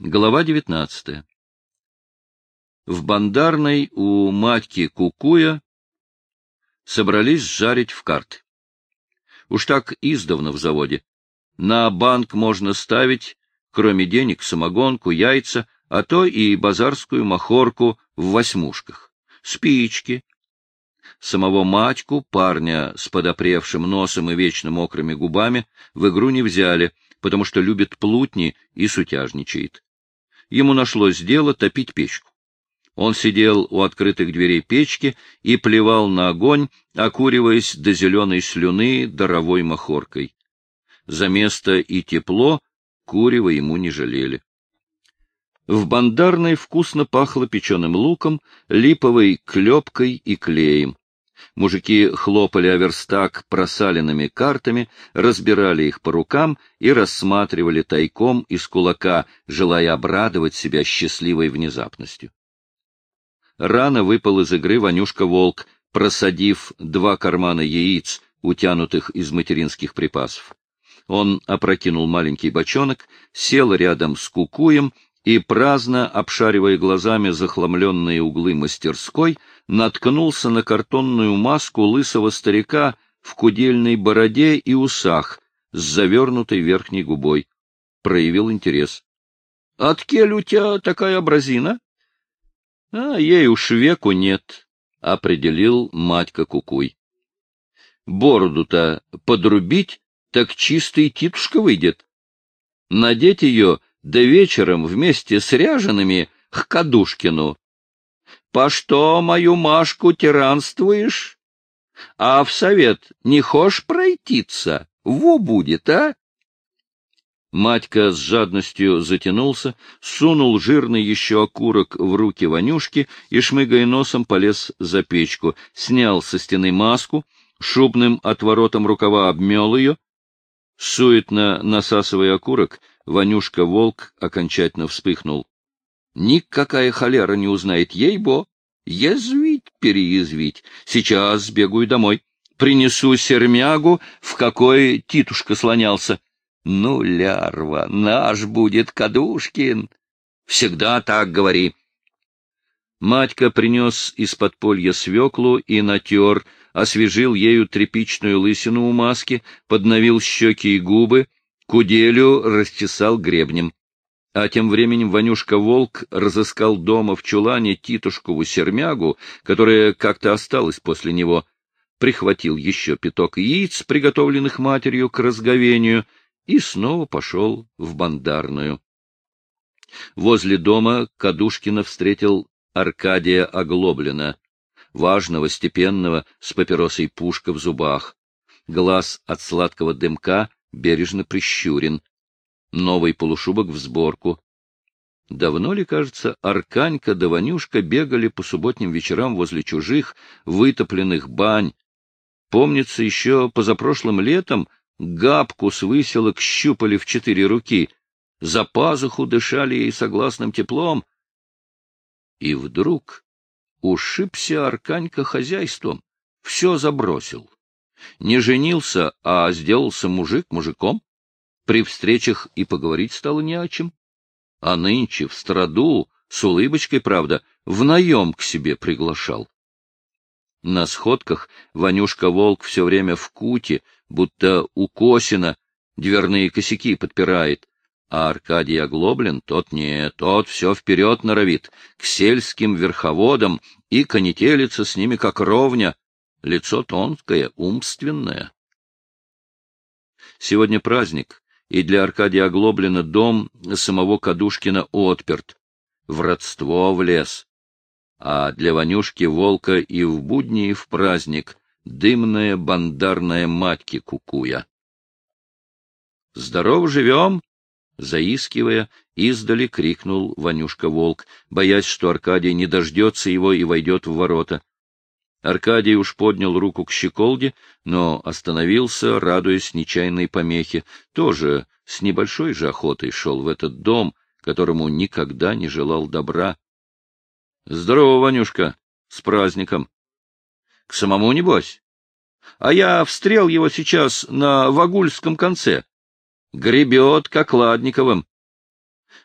Глава девятнадцатая. В бандарной у матьки Кукуя собрались жарить в карты. Уж так издавна в заводе. На банк можно ставить, кроме денег, самогонку, яйца, а то и базарскую махорку в восьмушках, спички. Самого матьку, парня с подопревшим носом и вечно мокрыми губами, в игру не взяли, потому что любит плутни и сутяжничает ему нашлось дело топить печку. Он сидел у открытых дверей печки и плевал на огонь, окуриваясь до зеленой слюны даровой махоркой. За место и тепло курева ему не жалели. В бандарной вкусно пахло печеным луком, липовой клепкой и клеем. Мужики хлопали о верстак просаленными картами, разбирали их по рукам и рассматривали тайком из кулака, желая обрадовать себя счастливой внезапностью. Рано выпал из игры Ванюшка-волк, просадив два кармана яиц, утянутых из материнских припасов. Он опрокинул маленький бочонок, сел рядом с кукуем и, праздно обшаривая глазами захламленные углы мастерской, наткнулся на картонную маску лысого старика в кудельной бороде и усах с завернутой верхней губой. Проявил интерес. — Откель у тебя такая образина? — А ей уж веку нет, — определил матька Кукуй. — Бороду-то подрубить, так чистый титушка выйдет. Надеть ее да вечером вместе с ряжеными к Кадушкину. По что мою Машку тиранствуешь? А в совет не хошь пройтиться? Во будет, а? Матька с жадностью затянулся, сунул жирный еще окурок в руки Ванюшки и, шмыгая носом, полез за печку, снял со стены маску, шубным отворотом рукава обмел ее, суетно насасывая окурок, Ванюшка-волк окончательно вспыхнул. Никакая холера не узнает, ей-бо. Язвить, переязвить. Сейчас сбегаю домой. Принесу сермягу, в какой Титушка слонялся. Ну, лярва, наш будет Кадушкин. Всегда так говори. Матька принес из подполья свеклу и натер, освежил ею тряпичную лысину у маски, подновил щеки и губы, Куделю расчесал гребнем. А тем временем Ванюшка-волк разыскал дома в чулане Титушкову сермягу, которая как-то осталась после него, прихватил еще пяток яиц, приготовленных матерью к разговению, и снова пошел в бандарную. Возле дома Кадушкина встретил Аркадия Оглоблина, важного, степенного, с папиросой пушка в зубах. Глаз от сладкого дымка бережно прищурен. Новый полушубок в сборку. Давно ли, кажется, Арканька да Ванюшка бегали по субботним вечерам возле чужих, вытопленных бань? Помнится, еще позапрошлым летом габку с выселок щупали в четыре руки, за пазуху дышали ей согласным теплом. И вдруг ушибся Арканька хозяйством, все забросил. Не женился, а сделался мужик мужиком. При встречах и поговорить стало не о чем. А нынче в страду, с улыбочкой, правда, в наем к себе приглашал. На сходках Ванюшка-волк все время в куте, будто у Косина, дверные косяки подпирает, а Аркадий Оглоблен, тот не, тот все вперед норовит, к сельским верховодам и конетелится с ними как ровня, лицо тонкое, умственное. Сегодня праздник, и для Аркадия Оглоблина дом самого Кадушкина отперт, в родство влез, а для Ванюшки Волка и в будни, и в праздник дымная бандарная матьки кукуя. «Здоров живем!» Заискивая, издали крикнул Ванюшка-волк, боясь, что Аркадий не дождется его и войдет в ворота. Аркадий уж поднял руку к щеколде, но остановился, радуясь нечаянной помехе, тоже с небольшой же охотой шел в этот дом, которому никогда не желал добра. — Здорово, Ванюшка, с праздником. — К самому, небось? А я встрел его сейчас на Вагульском конце. Гребет, как Ладниковым.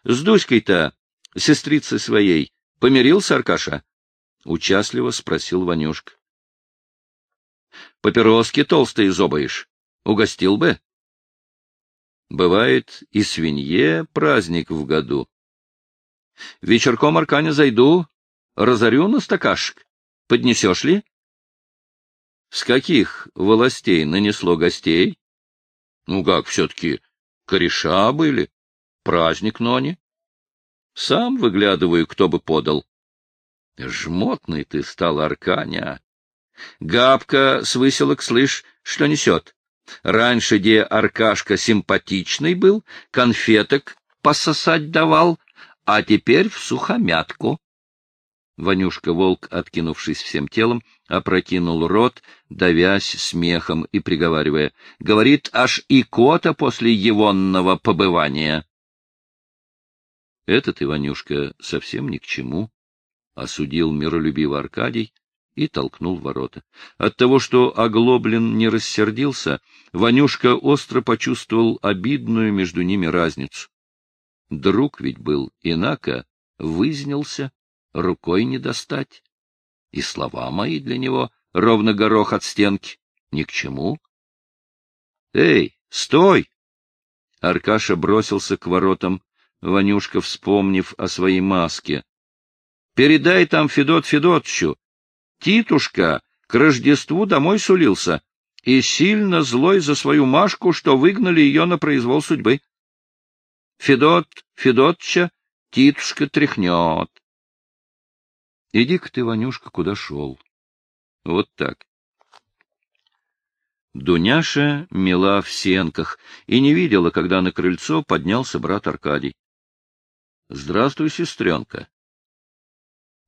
С Дуськой-то, сестрицей своей, помирился Аркаша? — участливо спросил Ванюшка. — Папироски толстые зобаешь. Угостил бы? Бывает и свинье праздник в году. Вечерком, Арканя, зайду, разорю на стакашек. Поднесешь ли? С каких властей нанесло гостей? Ну как, все-таки кореша были. Праздник, Нони. Сам выглядываю, кто бы подал. Жмотный ты стал, Арканя. Габка с выселок, слышь, что несет. Раньше, где Аркашка симпатичный был, конфеток пососать давал, а теперь в сухомятку. Ванюшка-волк, откинувшись всем телом, опрокинул рот, давясь смехом и приговаривая. Говорит, аж и кота после егонного побывания. Этот Иванюшка совсем ни к чему, — осудил миролюбиво Аркадий и толкнул ворота. От того, что Оглоблин не рассердился, Ванюшка остро почувствовал обидную между ними разницу. Друг ведь был, инако вызнялся, рукой не достать. И слова мои для него ровно горох от стенки. Ни к чему. — Эй, стой! Аркаша бросился к воротам, Ванюшка, вспомнив о своей маске. — Передай там Федот Федотчу. Титушка к Рождеству домой сулился и сильно злой за свою Машку, что выгнали ее на произвол судьбы. Федот Федотча Титушка тряхнет. Иди-ка ты, Ванюшка, куда шел. Вот так. Дуняша мела в сенках и не видела, когда на крыльцо поднялся брат Аркадий. — Здравствуй, сестренка.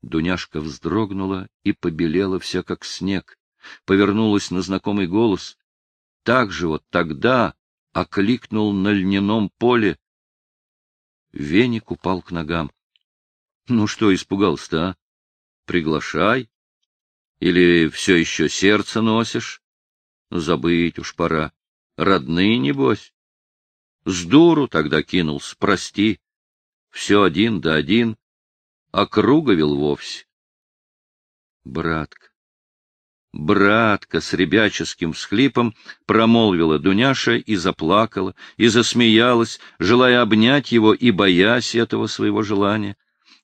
Дуняшка вздрогнула и побелела вся, как снег, повернулась на знакомый голос. Так же вот тогда окликнул на льняном поле. Веник упал к ногам. — Ну что испугался-то, а? Приглашай. Или все еще сердце носишь? Забыть уж пора. Родные, небось. С дуру тогда кинулся, прости. Все один да один, округовил вовсе. Братка, братка с ребяческим всхлипом промолвила Дуняша и заплакала, и засмеялась, желая обнять его и боясь этого своего желания.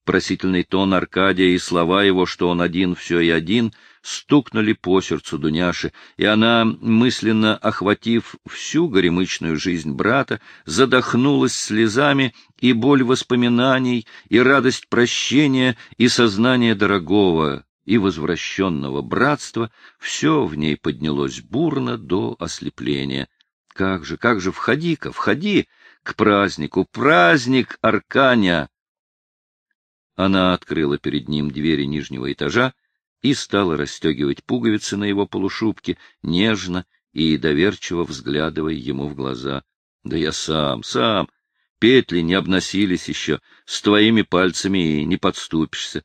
Просительный тон Аркадия и слова его, что он один, все и один, стукнули по сердцу Дуняши, и она, мысленно охватив всю горемычную жизнь брата, задохнулась слезами, и боль воспоминаний, и радость прощения, и сознание дорогого и возвращенного братства, все в ней поднялось бурно до ослепления. Как же, как же, входи-ка, входи к празднику, праздник Арканя! Она открыла перед ним двери нижнего этажа и стала расстегивать пуговицы на его полушубке, нежно и доверчиво взглядывая ему в глаза. — Да я сам, сам. Петли не обносились еще, с твоими пальцами и не подступишься.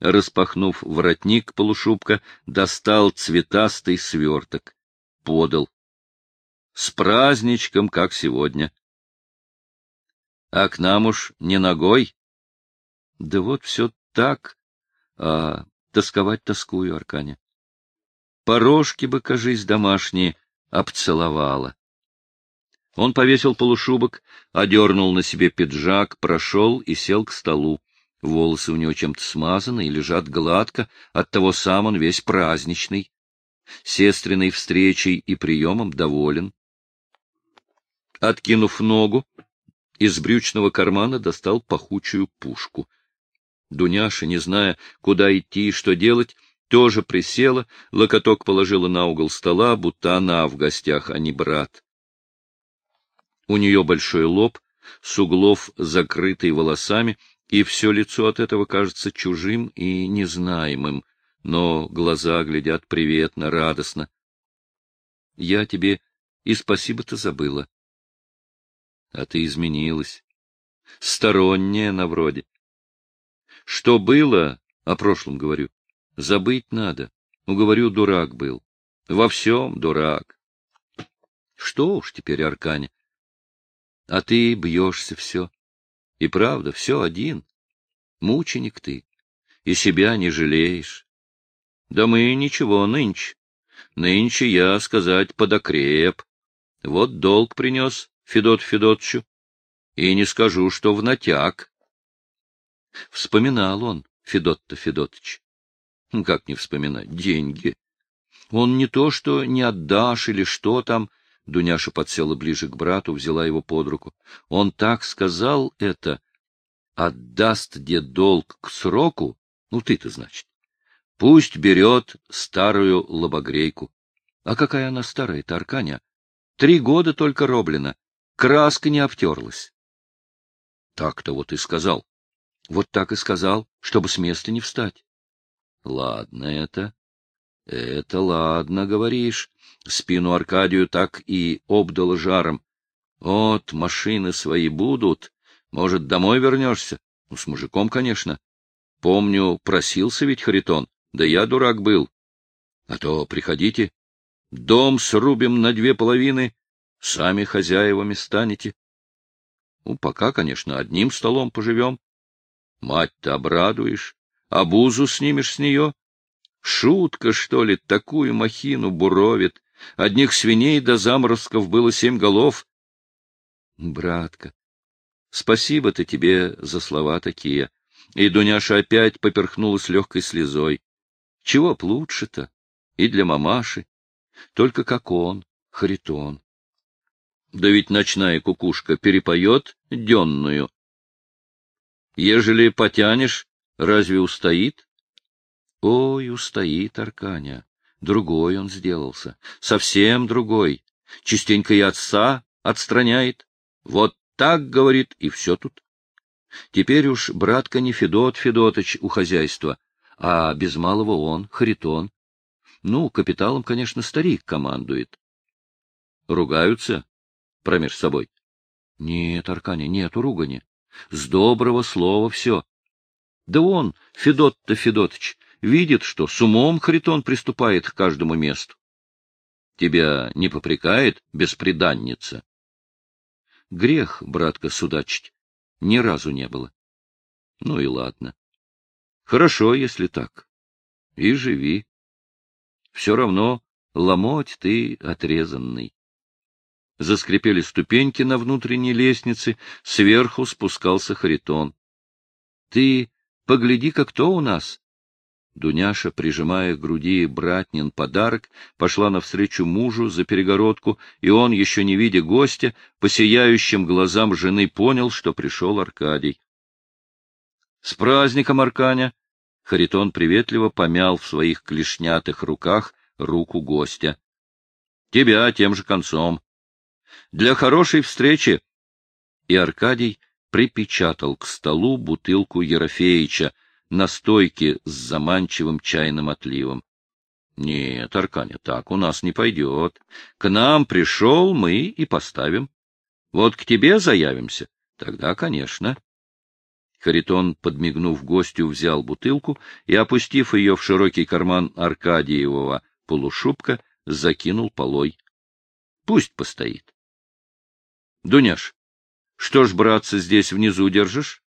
Распахнув воротник полушубка, достал цветастый сверток. Подал. С праздничком, как сегодня. А к нам уж не ногой, да вот все так, а тосковать тоскую, Арканя. Порожки бы, кажись, домашние, обцеловала. Он повесил полушубок, одернул на себе пиджак, прошел и сел к столу. Волосы у него чем-то смазаны и лежат гладко, оттого сам он весь праздничный. Сестренной встречей и приемом доволен. Откинув ногу, из брючного кармана достал пахучую пушку — Дуняша, не зная, куда идти и что делать, тоже присела, локоток положила на угол стола, будто она в гостях, а не брат. У нее большой лоб, с углов закрытый волосами, и все лицо от этого кажется чужим и незнаемым, но глаза глядят приветно, радостно. — Я тебе и спасибо-то забыла. — А ты изменилась. Сторонняя на вроде. Что было, о прошлом говорю, забыть надо. Уговорю, дурак был. Во всем дурак. Что уж теперь, Арканя. А ты бьешься все. И правда, все один. Мученик ты. И себя не жалеешь. Да мы ничего нынче. Нынче я, сказать, подокреп. Вот долг принес Федот Федотчу. И не скажу, что в натяг. Вспоминал он, Федот-то Федотыч. Как не вспоминать? Деньги. Он не то, что не отдашь или что там. Дуняша подсела ближе к брату, взяла его под руку. Он так сказал это. Отдаст дед долг к сроку, ну ты-то, значит. Пусть берет старую лобогрейку. А какая она старая, Тарканя? Три года только роблена. Краска не обтерлась. Так-то вот и сказал. Вот так и сказал, чтобы с места не встать. Ладно это. Это ладно, говоришь. Спину Аркадию так и обдало жаром. Вот, машины свои будут. Может, домой вернешься? Ну, с мужиком, конечно. Помню, просился ведь Харитон. Да я дурак был. А то приходите. Дом срубим на две половины. Сами хозяевами станете. Ну, пока, конечно, одним столом поживем. Мать-то обрадуешь, а бузу снимешь с нее. Шутка, что ли, такую махину буровит. Одних свиней до заморозков было семь голов. Братка, спасибо-то тебе за слова такие. И Дуняша опять поперхнулась легкой слезой. Чего б лучше-то? И для мамаши. Только как он, Харитон. Да ведь ночная кукушка перепоет денную. Ежели потянешь, разве устоит? Ой, устоит Арканя. Другой он сделался, совсем другой. Частенько и отца отстраняет. Вот так, говорит, и все тут. Теперь уж братка не Федот Федотыч у хозяйства, а без малого он, Харитон. Ну, капиталом, конечно, старик командует. Ругаются промеж собой? Нет, Арканя, нету ругани. С доброго слова все. Да он, Федот-то Федотыч, видит, что с умом Харитон приступает к каждому месту. Тебя не попрекает беспреданница? Грех, братка, судачить, ни разу не было. Ну и ладно. Хорошо, если так. И живи. Все равно ломоть ты отрезанный. Заскрипели ступеньки на внутренней лестнице, сверху спускался Харитон. — Ты погляди-ка, кто у нас? Дуняша, прижимая к груди братнин подарок, пошла навстречу мужу за перегородку, и он, еще не видя гостя, по сияющим глазам жены понял, что пришел Аркадий. — С праздником, Арканя! Харитон приветливо помял в своих клешнятых руках руку гостя. — Тебя тем же концом. Для хорошей встречи! И Аркадий припечатал к столу бутылку Ерофеича, на стойке с заманчивым чайным отливом. — Нет, Арканя, так у нас не пойдет. К нам пришел, мы и поставим. Вот к тебе заявимся, тогда, конечно. Харитон, подмигнув гостю, взял бутылку и, опустив ее в широкий карман Аркадиевого полушубка, закинул полой. Пусть постоит. — Дуняш, что ж, братца, здесь внизу держишь?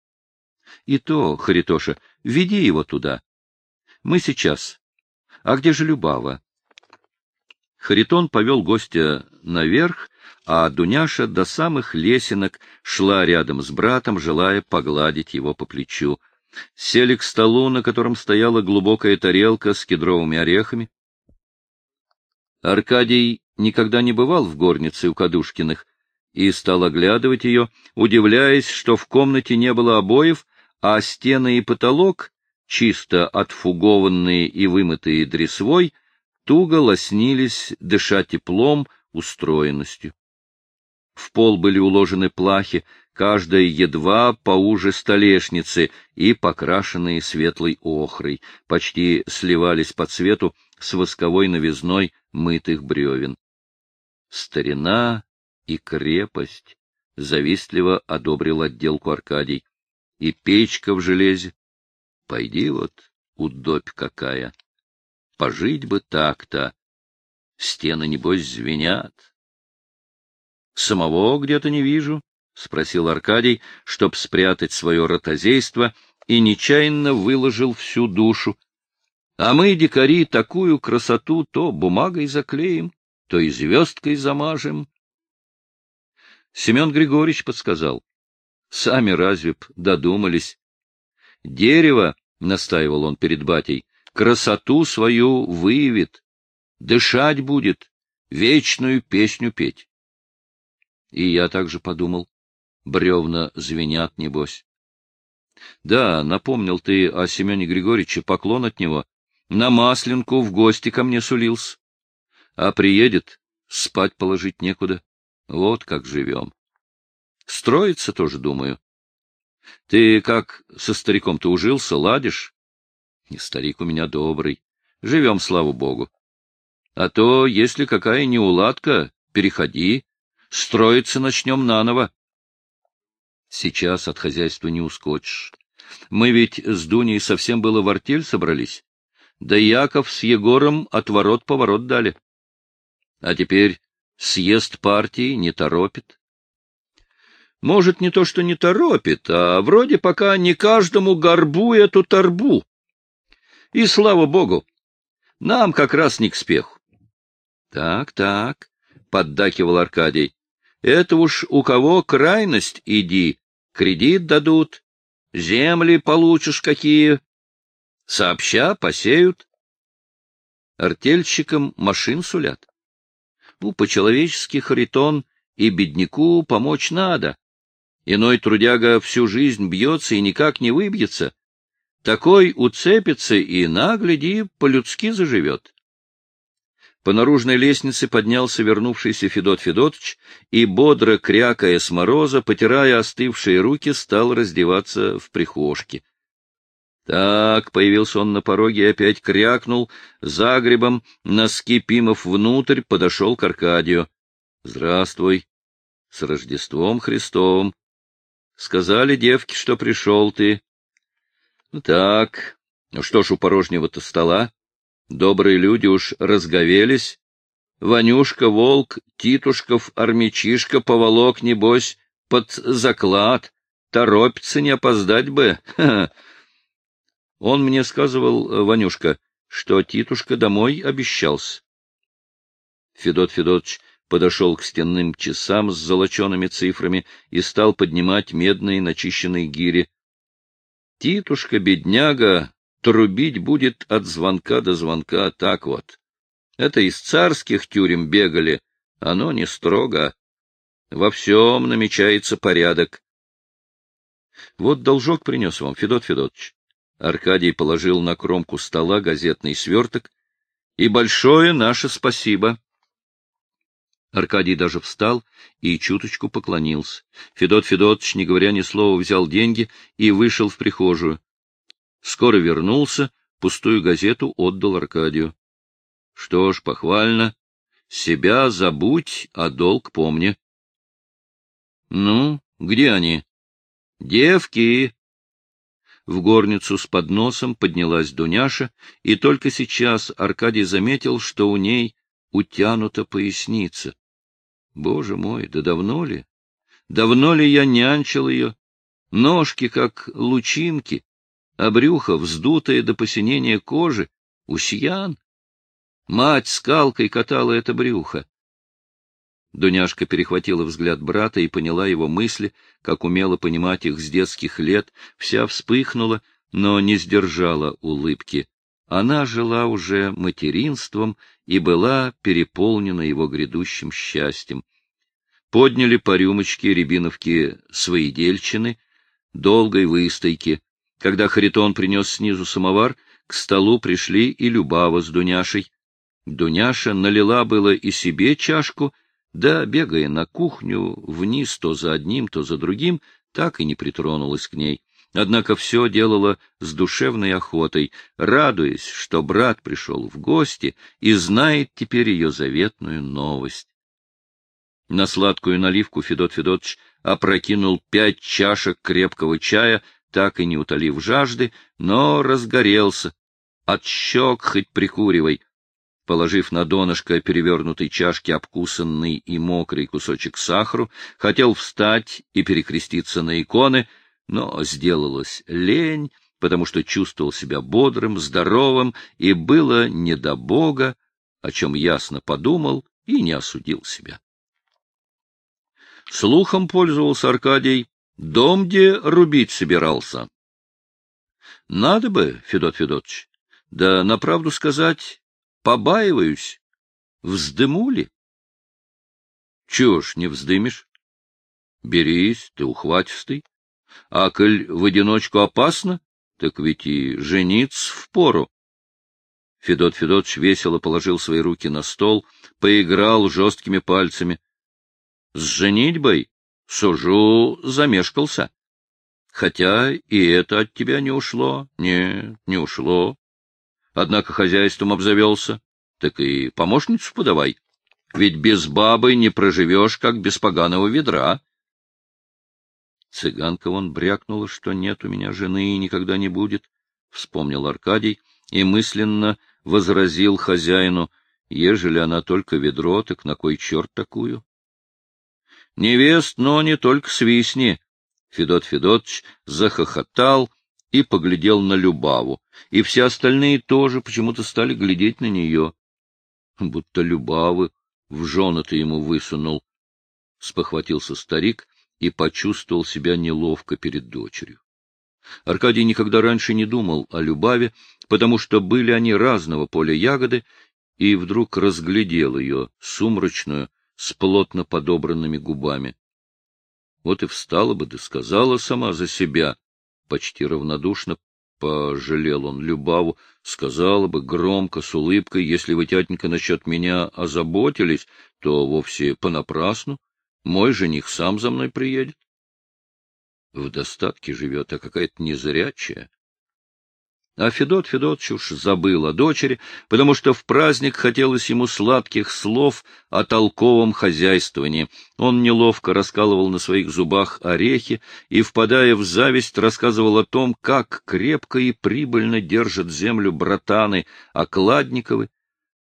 — И то, Харитоша, веди его туда. Мы сейчас. А где же Любава? Харитон повел гостя наверх, а Дуняша до самых лесенок шла рядом с братом, желая погладить его по плечу. Сели к столу, на котором стояла глубокая тарелка с кедровыми орехами. Аркадий никогда не бывал в горнице у Кадушкиных и стал оглядывать ее, удивляясь, что в комнате не было обоев, а стены и потолок, чисто отфугованные и вымытые дресвой, туго лоснились, дыша теплом, устроенностью. В пол были уложены плахи, каждая едва поуже столешницы и покрашенные светлой охрой, почти сливались по цвету с восковой новизной мытых бревен. Старина и крепость, — завистливо одобрил отделку Аркадий и печка в железе. Пойди вот, удобь какая. Пожить бы так-то. Стены, небось, звенят. Самого где-то не вижу. — спросил Аркадий, чтоб спрятать свое ротозейство, и нечаянно выложил всю душу. А мы, дикари, такую красоту то бумагой заклеим, то и звездкой замажем. Семен Григорьевич подсказал. Сами разве б додумались. Дерево, — настаивал он перед батей, — красоту свою выявит, дышать будет, вечную песню петь. И я также подумал. Бревна звенят, небось. Да, напомнил ты о Семене Григорьевиче, поклон от него. На Масленку в гости ко мне сулился. А приедет, спать положить некуда. Вот как живем. Строится тоже, думаю. Ты как со стариком-то ужился, ладишь? И старик у меня добрый. Живем, слава богу. А то, если какая неуладка, переходи, строиться начнем наново. Сейчас от хозяйства не ускочишь. Мы ведь с Дуней совсем было в артель собрались. Да Яков с Егором отворот-поворот дали. А теперь съезд партии не торопит. Может, не то, что не торопит, а вроде пока не каждому горбу эту торбу. И слава богу, нам как раз не к спеху. Так, так, — поддакивал Аркадий, — это уж у кого крайность иди, кредит дадут, земли получишь какие, сообща посеют. Артельщикам машин сулят. Ну, по-человечески Харитон и бедняку помочь надо. Иной трудяга всю жизнь бьется и никак не выбьется. Такой уцепится и, нагляди, по-людски заживет. По наружной лестнице поднялся вернувшийся Федот Федотович и, бодро крякая с мороза, потирая остывшие руки, стал раздеваться в прихожке. Так, появился он на пороге и опять крякнул, загребом, носки Пимов внутрь, подошел к Аркадию. — Здравствуй. — С Рождеством Христовым. Сказали девки, что пришел ты. — Ну так, ну что ж у порожнего-то стола? Добрые люди уж разговелись. Ванюшка, волк, Титушков, армячишка поволок, небось, под заклад. Торопится, не опоздать бы. Он мне сказывал, Ванюшка, что Титушка домой обещался. Федот Федотович подошел к стенным часам с золочеными цифрами и стал поднимать медные начищенные гири. Титушка, бедняга, трубить будет от звонка до звонка, так вот. Это из царских тюрем бегали, оно не строго. Во всем намечается порядок. Вот должок принес вам, Федот Федотович. Аркадий положил на кромку стола газетный сверток. И большое наше спасибо. Аркадий даже встал и чуточку поклонился. Федот Федотович, не говоря ни слова, взял деньги и вышел в прихожую. Скоро вернулся, пустую газету отдал Аркадию. — Что ж, похвально. Себя забудь, а долг помни. — Ну, где они? — Девки! В горницу с подносом поднялась Дуняша, и только сейчас Аркадий заметил, что у ней утянута поясница. Боже мой, да давно ли? Давно ли я нянчил ее? Ножки, как лучинки, а брюхо, вздутое до посинения кожи, усьян. Мать скалкой катала это брюхо. Дуняшка перехватила взгляд брата и поняла его мысли, как умела понимать их с детских лет, вся вспыхнула, но не сдержала улыбки. Она жила уже материнством и была переполнена его грядущим счастьем. Подняли по рюмочке рябиновки свои дельчины, долгой выстойки. Когда Харитон принес снизу самовар, к столу пришли и Любава с Дуняшей. Дуняша налила было и себе чашку, да, бегая на кухню, вниз то за одним, то за другим, так и не притронулась к ней однако все делала с душевной охотой, радуясь, что брат пришел в гости и знает теперь ее заветную новость. На сладкую наливку Федот Федотович опрокинул пять чашек крепкого чая, так и не утолив жажды, но разгорелся. От щек хоть прикуривай. Положив на донышко перевернутой чашки обкусанный и мокрый кусочек сахару, хотел встать и перекреститься на иконы, но сделалось лень, потому что чувствовал себя бодрым, здоровым, и было не до Бога, о чем ясно подумал и не осудил себя. Слухом пользовался Аркадий, дом где рубить собирался. Надо бы, Федот Федотович, да на правду сказать, побаиваюсь. Вздымули? Чего ж не вздымешь? Берись, ты ухватистый. А коль в одиночку опасно, так ведь и жениться впору. Федот Федотович весело положил свои руки на стол, поиграл жесткими пальцами. — С женитьбой, сужу, замешкался. Хотя и это от тебя не ушло. Нет, не ушло. Однако хозяйством обзавелся. Так и помощницу подавай. Ведь без бабы не проживешь, как без поганого ведра. Цыганка вон брякнула, что нет у меня жены и никогда не будет, — вспомнил Аркадий и мысленно возразил хозяину, ежели она только ведро, так на кой черт такую? — Невест, но не только свистни. Федот Федотович захохотал и поглядел на Любаву, и все остальные тоже почему-то стали глядеть на нее. Будто Любавы в жены ты ему высунул. Спохватился старик и почувствовал себя неловко перед дочерью. Аркадий никогда раньше не думал о Любаве, потому что были они разного поля ягоды, и вдруг разглядел ее, сумрачную, с плотно подобранными губами. Вот и встала бы, да сказала сама за себя. Почти равнодушно пожалел он Любаву, сказала бы громко, с улыбкой, если вы, тятенька, насчет меня озаботились, то вовсе понапрасну, мой жених сам за мной приедет. В достатке живет, а какая-то незрячая. А Федот Федотович уж забыл о дочери, потому что в праздник хотелось ему сладких слов о толковом хозяйствовании. Он неловко раскалывал на своих зубах орехи и, впадая в зависть, рассказывал о том, как крепко и прибыльно держат землю братаны Окладниковы.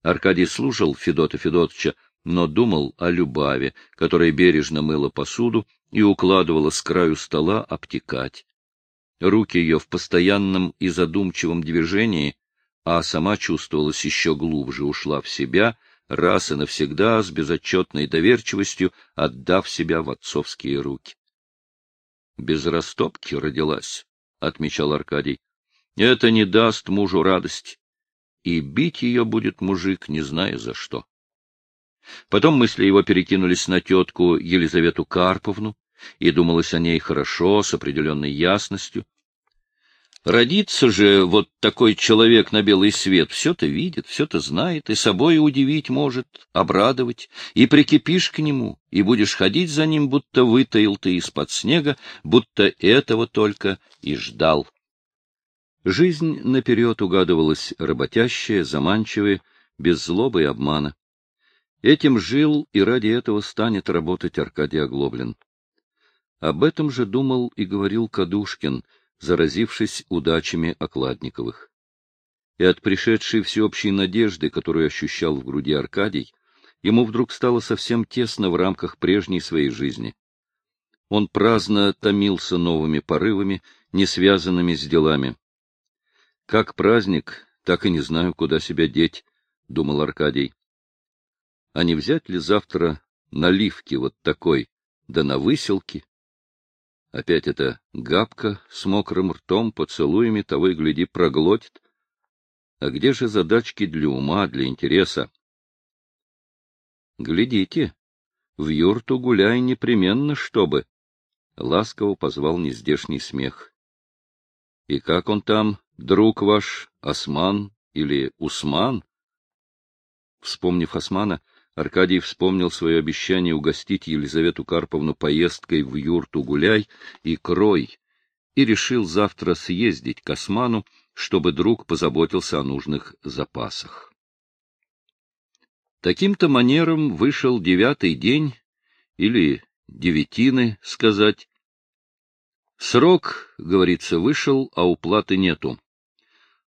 Аркадий слушал Федота Федотовича, но думал о Любаве, которая бережно мыла посуду и укладывала с краю стола обтекать. Руки ее в постоянном и задумчивом движении, а сама чувствовалась еще глубже, ушла в себя, раз и навсегда с безотчетной доверчивостью отдав себя в отцовские руки. «Без растопки родилась», — отмечал Аркадий. «Это не даст мужу радости, и бить ее будет мужик, не зная за что». Потом мысли его перекинулись на тетку Елизавету Карповну, и думалось о ней хорошо, с определенной ясностью. Родится же вот такой человек на белый свет, все-то видит, все-то знает, и собой удивить может, обрадовать, и прикипишь к нему, и будешь ходить за ним, будто вытаил ты из-под снега, будто этого только и ждал. Жизнь наперед угадывалась работящая, заманчивая, без злобы и обмана. Этим жил и ради этого станет работать Аркадий Оглоблин. Об этом же думал и говорил Кадушкин, заразившись удачами Окладниковых. И от пришедшей всеобщей надежды, которую ощущал в груди Аркадий, ему вдруг стало совсем тесно в рамках прежней своей жизни. Он праздно томился новыми порывами, не связанными с делами. «Как праздник, так и не знаю, куда себя деть», — думал Аркадий. А не взять ли завтра наливки вот такой, да на выселке? Опять эта габка с мокрым ртом, поцелуями, того и гляди, проглотит. А где же задачки для ума, для интереса? Глядите, в юрту гуляй непременно, чтобы. Ласково позвал нездешний смех. И как он там, друг ваш, Осман или Усман? Вспомнив Османа, Аркадий вспомнил свое обещание угостить Елизавету Карповну поездкой в юрту Гуляй и Крой и решил завтра съездить к Осману, чтобы друг позаботился о нужных запасах. Таким-то манером вышел девятый день, или девятины, сказать. Срок, говорится, вышел, а уплаты нету.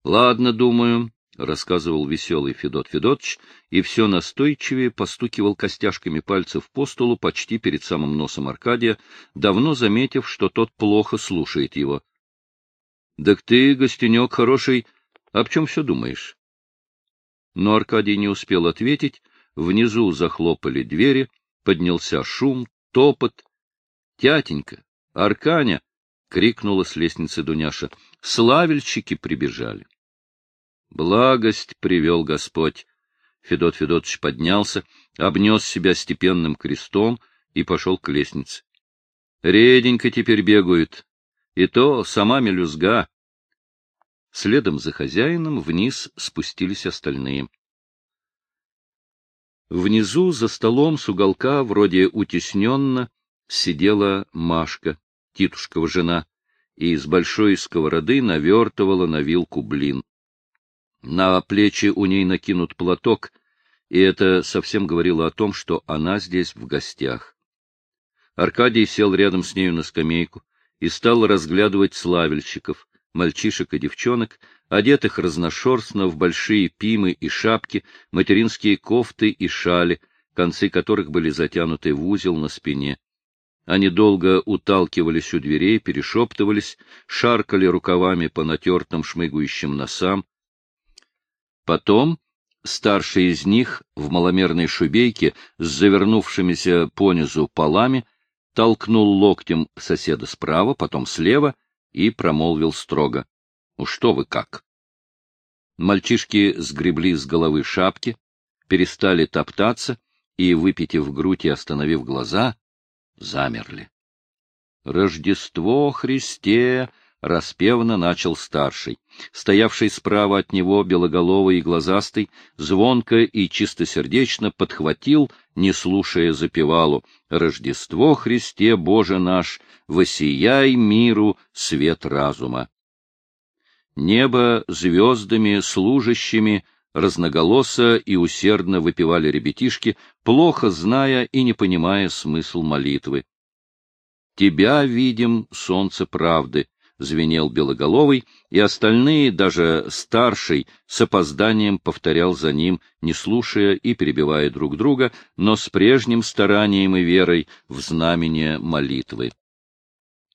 Ладно, думаю, рассказывал веселый Федот Федотович, и все настойчивее постукивал костяшками пальцев по столу почти перед самым носом Аркадия, давно заметив, что тот плохо слушает его. — Так ты, гостенек хороший, об чем все думаешь? Но Аркадий не успел ответить, внизу захлопали двери, поднялся шум, топот. — Тятенька! Арканя! — крикнула с лестницы Дуняша. — Славельщики прибежали. — Благость привел Господь. Федот Федотович поднялся, обнес себя степенным крестом и пошел к лестнице. Реденько теперь бегают, и то сама мелюзга. Следом за хозяином вниз спустились остальные. Внизу за столом с уголка, вроде утесненно, сидела Машка, Титушкова жена, и с большой сковороды навертывала на вилку блин. На плечи у ней накинут платок, и это совсем говорило о том, что она здесь в гостях. Аркадий сел рядом с нею на скамейку и стал разглядывать славельщиков, мальчишек и девчонок, одетых разношерстно в большие пимы и шапки, материнские кофты и шали, концы которых были затянуты в узел на спине. Они долго уталкивались у дверей, перешептывались, шаркали рукавами по натертым шмыгающим носам, Потом старший из них в маломерной шубейке с завернувшимися понизу полами толкнул локтем соседа справа, потом слева и промолвил строго. — Ну что вы как? Мальчишки сгребли с головы шапки, перестали топтаться и, выпитив грудь и остановив глаза, замерли. — Рождество Христе! — распевно начал старший. Стоявший справа от него, белоголовый и глазастый, звонко и чистосердечно подхватил, не слушая запевалу, «Рождество Христе, Боже наш, воссияй миру свет разума». Небо звездами, служащими, разноголосо и усердно выпивали ребятишки, плохо зная и не понимая смысл молитвы. «Тебя видим, солнце правды», звенел Белоголовый, и остальные, даже старший, с опозданием повторял за ним, не слушая и перебивая друг друга, но с прежним старанием и верой в знамение молитвы.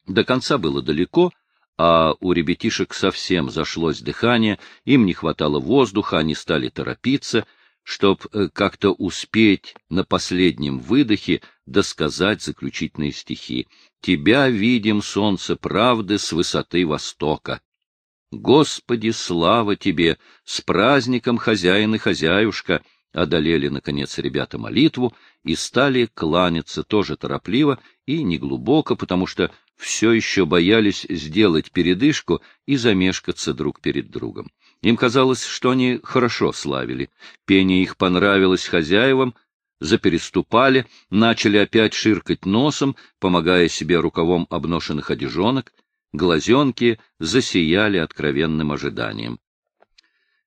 До конца было далеко, а у ребятишек совсем зашлось дыхание, им не хватало воздуха, они стали торопиться, чтоб э, как-то успеть на последнем выдохе досказать заключительные стихи. Тебя видим, солнце правды, с высоты востока. Господи, слава тебе! С праздником хозяин и хозяюшка! Одолели, наконец, ребята молитву и стали кланяться тоже торопливо и неглубоко, потому что все еще боялись сделать передышку и замешкаться друг перед другом. Им казалось, что они хорошо славили. Пение их понравилось хозяевам, запереступали, начали опять ширкать носом, помогая себе рукавом обношенных одежонок, глазенки засияли откровенным ожиданием.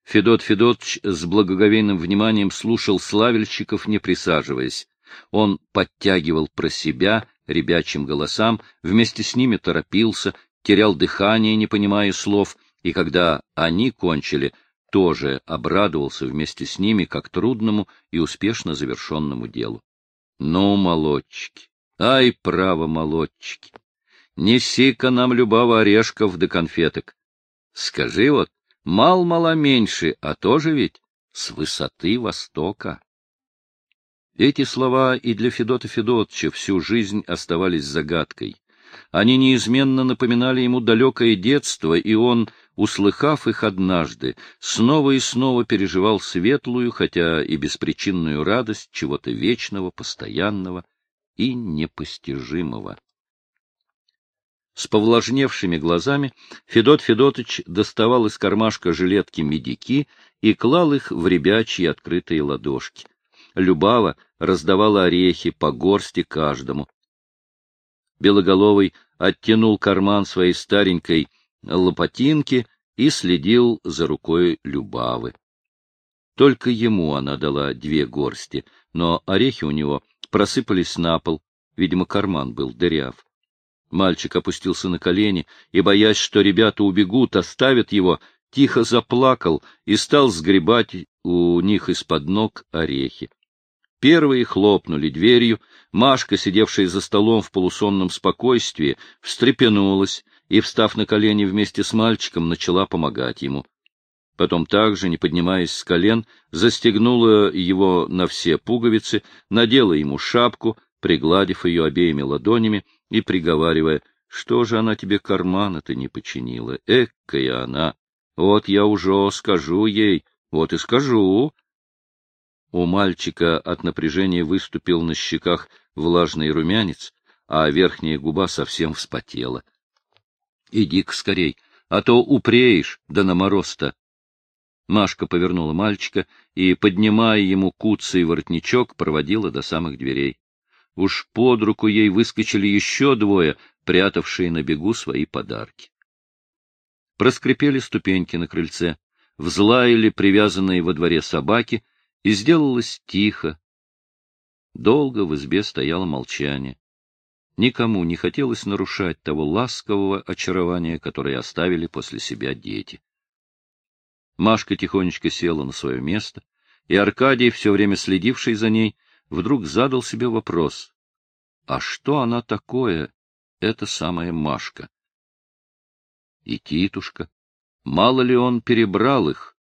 Федот Федотович с благоговейным вниманием слушал славельщиков, не присаживаясь. Он подтягивал про себя ребячим голосам, вместе с ними торопился, терял дыхание, не понимая слов, и когда они кончили — тоже обрадовался вместе с ними как трудному и успешно завершенному делу. Ну, молодчики, ай, право, молодчики, неси-ка нам любого орешков да конфеток. Скажи вот, мал-мало меньше, а тоже ведь с высоты Востока. Эти слова и для Федота Федотча всю жизнь оставались загадкой. Они неизменно напоминали ему далекое детство, и он услыхав их однажды, снова и снова переживал светлую, хотя и беспричинную радость чего-то вечного, постоянного и непостижимого. С повлажневшими глазами Федот Федотыч доставал из кармашка жилетки медики и клал их в ребячьи открытые ладошки. Любава раздавала орехи по горсти каждому. Белоголовый оттянул карман своей старенькой лопатинки и следил за рукой Любавы. Только ему она дала две горсти, но орехи у него просыпались на пол, видимо, карман был дыряв. Мальчик опустился на колени и, боясь, что ребята убегут, оставят его, тихо заплакал и стал сгребать у них из-под ног орехи. Первые хлопнули дверью, Машка, сидевшая за столом в полусонном спокойствии, встрепенулась и, встав на колени вместе с мальчиком, начала помогать ему. Потом также, не поднимаясь с колен, застегнула его на все пуговицы, надела ему шапку, пригладив ее обеими ладонями и приговаривая, что же она тебе кармана-то не починила? Эккая она! Вот я уже скажу ей, вот и скажу. У мальчика от напряжения выступил на щеках влажный румянец, а верхняя губа совсем вспотела. — Иди-ка скорей, а то упреешь, да на мороз-то. Машка повернула мальчика и, поднимая ему куцый воротничок, проводила до самых дверей. Уж под руку ей выскочили еще двое, прятавшие на бегу свои подарки. Проскрипели ступеньки на крыльце, взлаяли привязанные во дворе собаки, и сделалось тихо. Долго в избе стояло молчание. Никому не хотелось нарушать того ласкового очарования, которое оставили после себя дети. Машка тихонечко села на свое место, и Аркадий, все время следивший за ней, вдруг задал себе вопрос. А что она такое, эта самая Машка? И Титушка. Мало ли он перебрал их,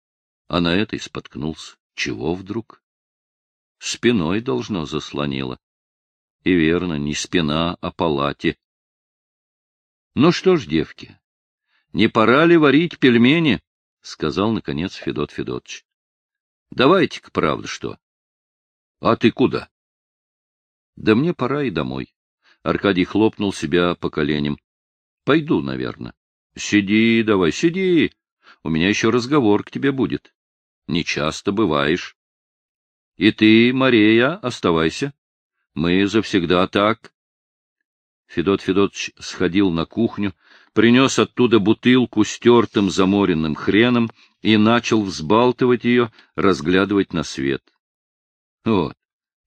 а на этой споткнулся. Чего вдруг? Спиной должно заслонило. И верно, не спина, а палате. Ну что ж, девки, не пора ли варить пельмени? — сказал, наконец, Федот Федотович. — Давайте-ка, правда, что? — А ты куда? — Да мне пора и домой. Аркадий хлопнул себя по коленям. — Пойду, наверное. — Сиди давай, сиди. У меня еще разговор к тебе будет. Не часто бываешь. И ты, Мария, оставайся. Мы завсегда так. Федот Федотович сходил на кухню, принес оттуда бутылку с тертым заморенным хреном и начал взбалтывать ее, разглядывать на свет. Вот,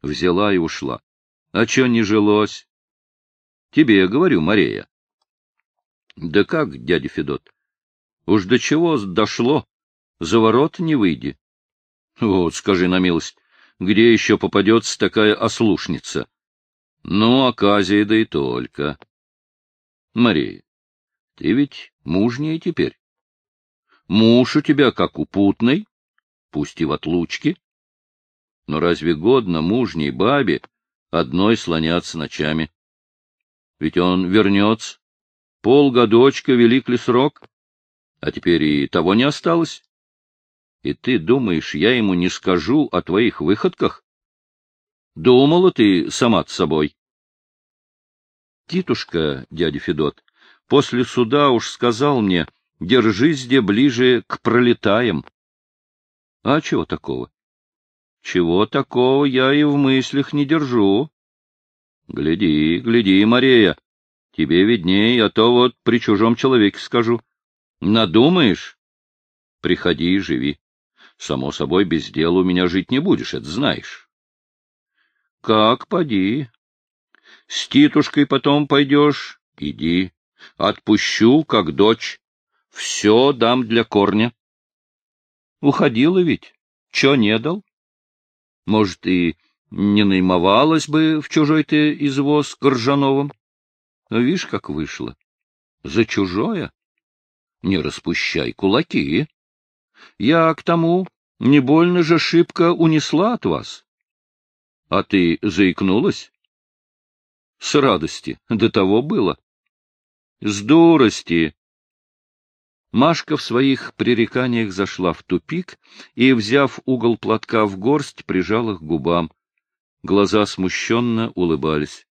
взяла и ушла. А че не жилось? Тебе, говорю, Мария. Да как, дядя Федот? Уж до чего дошло? За ворот не выйди. Вот, скажи на милость, где еще попадется такая ослушница? Ну, оказия да и только. Мария, ты ведь мужнее теперь. Муж у тебя как упутный, пусть и в отлучке. Но разве годно мужней бабе одной слоняться ночами? Ведь он вернется. Полгодочка велик ли срок? А теперь и того не осталось. И ты думаешь, я ему не скажу о твоих выходках? Думала ты сама с собой. Титушка, дядя Федот, после суда уж сказал мне, держись где ближе к пролетаям. А чего такого? Чего такого я и в мыслях не держу. Гляди, гляди, Мария, тебе видней, а то вот при чужом человеке скажу. Надумаешь? Приходи и живи. Само собой, без дела у меня жить не будешь, это знаешь. Как, поди. С Титушкой потом пойдешь? Иди. Отпущу, как дочь. Все дам для корня. Уходила ведь. Че не дал? Может, и не наймовалась бы в чужой ты извоз к Ржановым? Но видишь, как вышло. За чужое? Не распущай кулаки. Я к тому, не больно же шибко унесла от вас. А ты заикнулась? С радости. До того было. С дурости. Машка в своих пререканиях зашла в тупик и, взяв угол платка в горсть, прижала к губам. Глаза смущенно улыбались.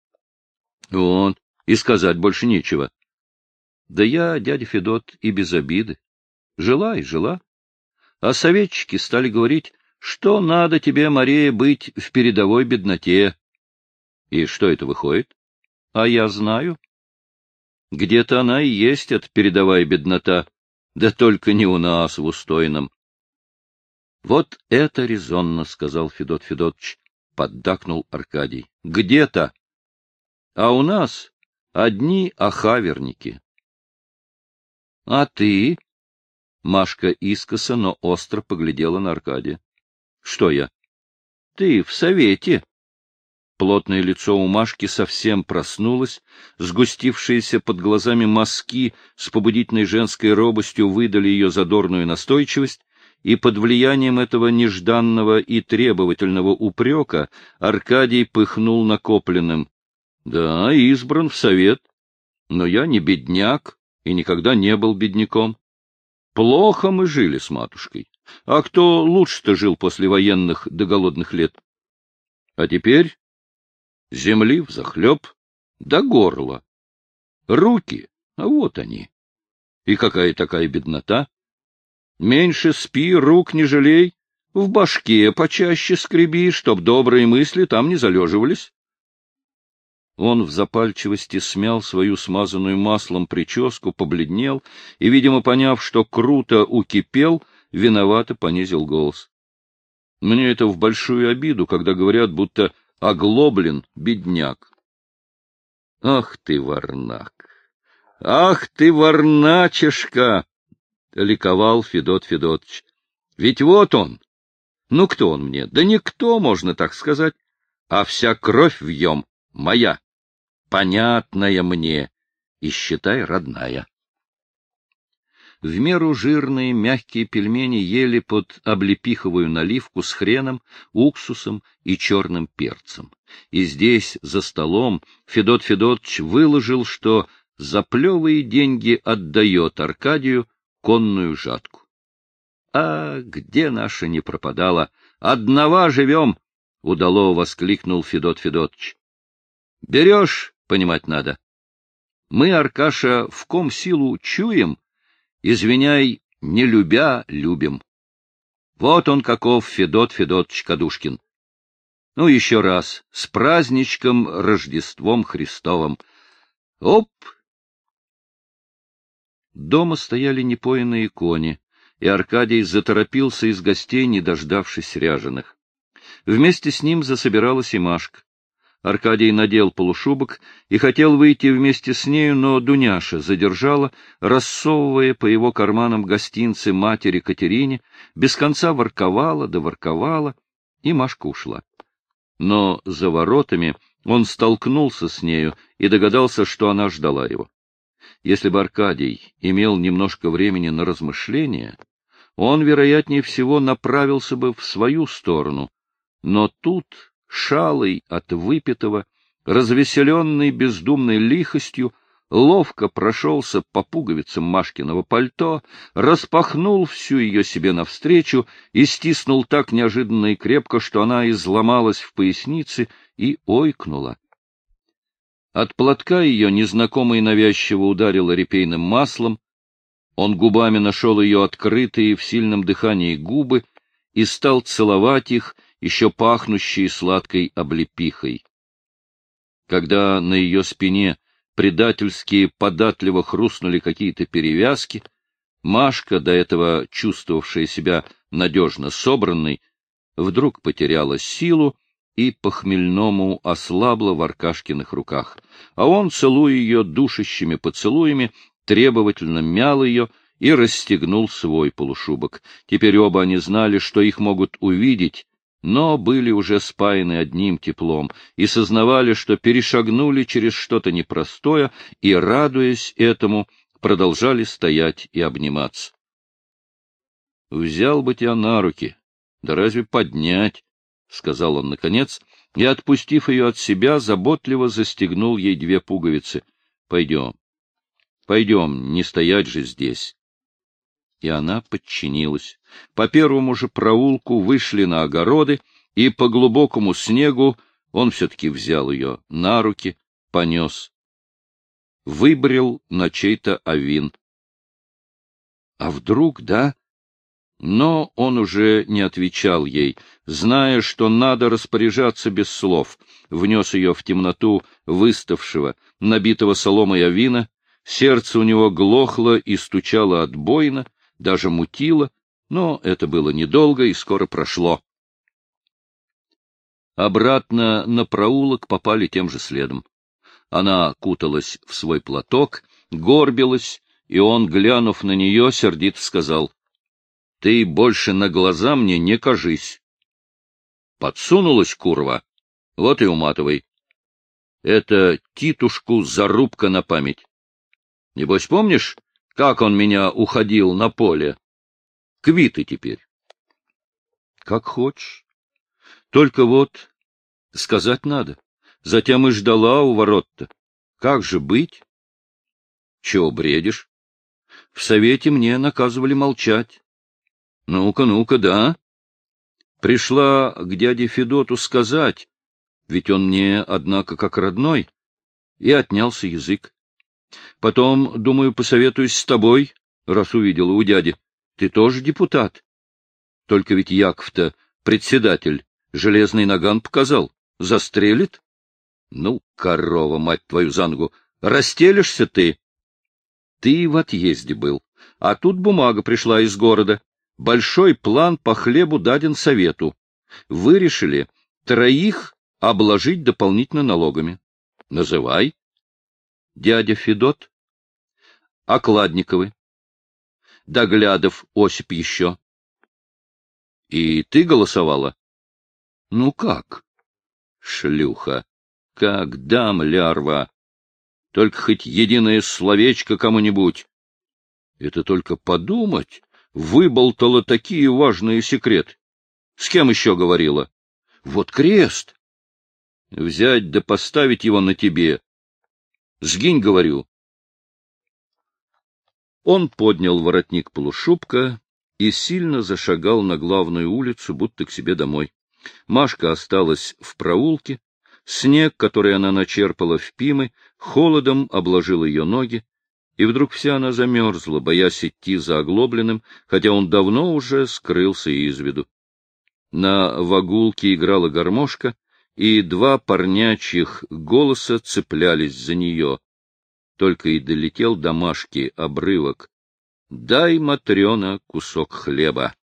— Вот, и сказать больше нечего. Да я, дядя Федот, и без обиды. Жила и жила. А советчики стали говорить, что надо тебе, Мария, быть в передовой бедноте. И что это выходит? А я знаю. Где-то она и есть, эта передовая беднота, да только не у нас, в Устойном. — Вот это резонно, — сказал Федот Федотович, — поддакнул Аркадий. — Где-то. А у нас одни охаверники. — А ты? Машка искоса, но остро поглядела на Аркадия. — Что я? — Ты в совете. Плотное лицо у Машки совсем проснулось, сгустившиеся под глазами мазки с побудительной женской робостью выдали ее задорную настойчивость, и под влиянием этого нежданного и требовательного упрека Аркадий пыхнул накопленным. — Да, избран в совет, но я не бедняк и никогда не был бедняком. Плохо мы жили с матушкой. А кто лучше-то жил после военных до голодных лет? А теперь земли взахлеб, до горла. Руки, а вот они. И какая такая беднота? Меньше спи, рук не жалей, в башке почаще скреби, чтоб добрые мысли там не залеживались. Он в запальчивости смял свою смазанную маслом прическу, побледнел и, видимо, поняв, что круто укипел, виновато понизил голос. Мне это в большую обиду, когда говорят, будто оглоблен бедняк. Ах ты, варнак! Ах ты, варначешка! — ликовал Федот Федотович. — Ведь вот он! Ну, кто он мне? Да никто, можно так сказать. А вся кровь в ем моя, понятная мне и, считай, родная. В меру жирные мягкие пельмени ели под облепиховую наливку с хреном, уксусом и черным перцем. И здесь, за столом, Федот Федотович выложил, что за плевые деньги отдает Аркадию конную жатку. — А где наша не пропадала? Одного живем! — удало воскликнул Федот Федотович. — Берешь, понимать надо. Мы, Аркаша, в ком силу чуем, извиняй, не любя, любим. Вот он каков, Федот Федотович Кадушкин. Ну, еще раз, с праздничком Рождеством Христовым. Оп, Дома стояли непоенные кони, и Аркадий заторопился из гостей, не дождавшись ряженых. Вместе с ним засобиралась и Машка. Аркадий надел полушубок и хотел выйти вместе с нею, но Дуняша задержала, рассовывая по его карманам гостинцы матери Катерине, без конца ворковала да ворковала, и Машка ушла. Но за воротами он столкнулся с нею и догадался, что она ждала его. Если бы Аркадий имел немножко времени на размышления, он, вероятнее всего, направился бы в свою сторону, но тут, шалый от выпитого, развеселенный бездумной лихостью, ловко прошелся по пуговицам Машкиного пальто, распахнул всю ее себе навстречу и стиснул так неожиданно и крепко, что она изломалась в пояснице и ойкнула. От платка ее незнакомый навязчиво ударил репейным маслом, он губами нашел ее открытые в сильном дыхании губы и стал целовать их, еще пахнущие сладкой облепихой. Когда на ее спине предательские податливо хрустнули какие-то перевязки, Машка, до этого чувствовавшая себя надежно собранной, вдруг потеряла силу и по-хмельному ослабла в Аркашкиных руках, а он, целуя ее душащими поцелуями, требовательно мял ее и расстегнул свой полушубок. Теперь оба они знали, что их могут увидеть, но были уже спаяны одним теплом и сознавали, что перешагнули через что-то непростое и, радуясь этому, продолжали стоять и обниматься. «Взял бы тебя на руки, да разве поднять?» — сказал он наконец, и, отпустив ее от себя, заботливо застегнул ей две пуговицы. — Пойдем. Пойдем, не стоять же здесь. И она подчинилась. По первому же проулку вышли на огороды, и по глубокому снегу он все-таки взял ее на руки, понес. Выбрел на чей-то авин. — А вдруг, да? Но он уже не отвечал ей, зная, что надо распоряжаться без слов, внес ее в темноту выставшего, набитого соломой авина, сердце у него глохло и стучало отбойно, даже мутило, но это было недолго и скоро прошло. Обратно на проулок попали тем же следом. Она куталась в свой платок, горбилась и он, глянув на нее, сердито сказал, — Ты больше на глаза мне не кажись. Подсунулась курва, вот и уматывай. Это Титушку зарубка на память. Небось, помнишь, как он меня уходил на поле? Квиты теперь. Как хочешь. Только вот сказать надо. Затем и ждала у ворот-то. Как же быть? Чего бредишь? В совете мне наказывали молчать. Ну-ка, ну-ка, да. Пришла к дяде Федоту сказать, ведь он мне, однако, как родной, и отнялся язык. Потом, думаю, посоветуюсь с тобой, раз увидела у дяди. Ты тоже депутат. Только ведь Яков-то председатель железный наган показал. Застрелит? Ну, корова, мать твою зангу, растелишься ты. Ты в отъезде был, а тут бумага пришла из города. Большой план по хлебу даден совету. Вы решили троих обложить дополнительно налогами. Называй. Дядя Федот. Окладниковы. Доглядов Осип еще. И ты голосовала? Ну как? Шлюха. Как дам, лярва. Только хоть единое словечко кому-нибудь. Это только подумать. Выболтала такие важные секреты. С кем еще говорила? Вот крест. Взять да поставить его на тебе. Сгинь, говорю. Он поднял воротник полушубка и сильно зашагал на главную улицу, будто к себе домой. Машка осталась в проулке. Снег, который она начерпала в Пимы, холодом обложил ее ноги, и вдруг вся она замерзла, боясь идти за оглобленным, хотя он давно уже скрылся из виду. На вагулке играла гармошка, и два парнячьих голоса цеплялись за нее. Только и долетел до Машки обрывок. «Дай, Матрена, кусок хлеба».